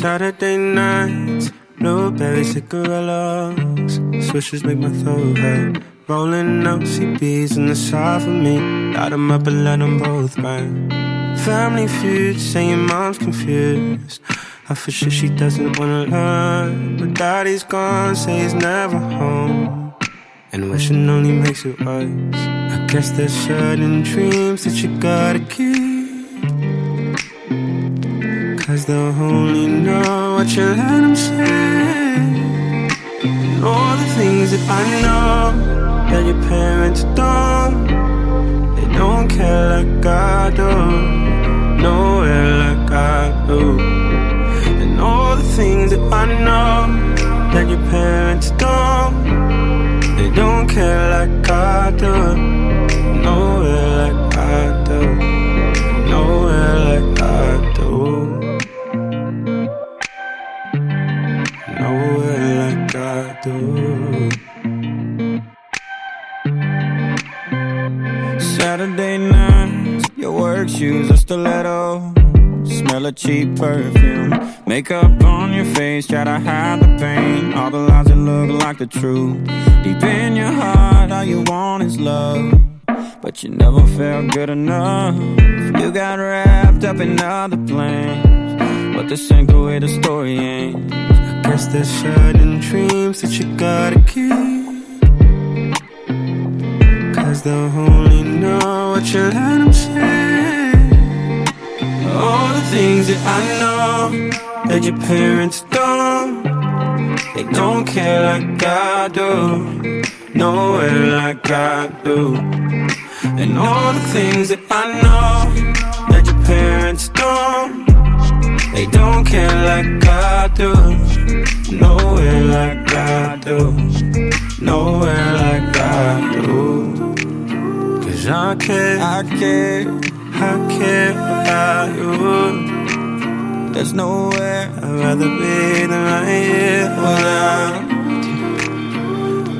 Saturday nights, blueberry cigarillos. Swishes make my throat hurt. Rolling up CBs in the side for me. Light 'em up and let 'em both burn. Family feud, saying mom's confused. I for sure she doesn't wanna learn. But daddy's gone, say he's never home. And wishing only makes it worse. I guess there's certain dreams that you gotta keep. Cause they'll only know what you let them say. And all the things that I know that your parents don't. They don't care like I do. Saturday night, your work shoes are stiletto. Smell of cheap perfume. Makeup on your face, try to hide the pain. All the lies that look like the truth. Deep in your heart, all you want is love. But you never felt good enough. You got wrapped up in other plans. But this ain't the way the story ends. I guess there's certain dreams that you gotta keep. Cause only know what you let say. All the things that I know that your parents don't. They don't care like I do. Nowhere like I do. And all the things that I know that your parents don't. They don't care like I I care, I care, I care about you. there's nowhere. I'd rather be than right here without.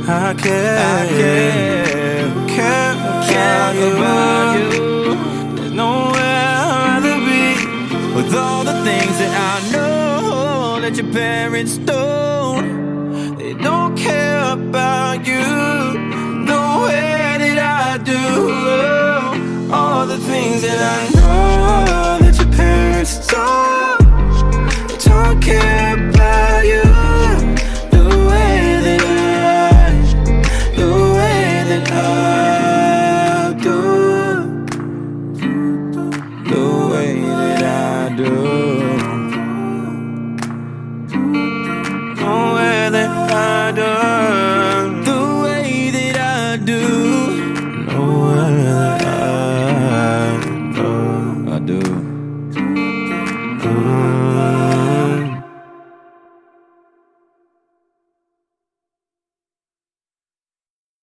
I care, I care, care care about about you. you. There's nowhere I'd rather be. With all the things that I know that your parents don't, They don't care about you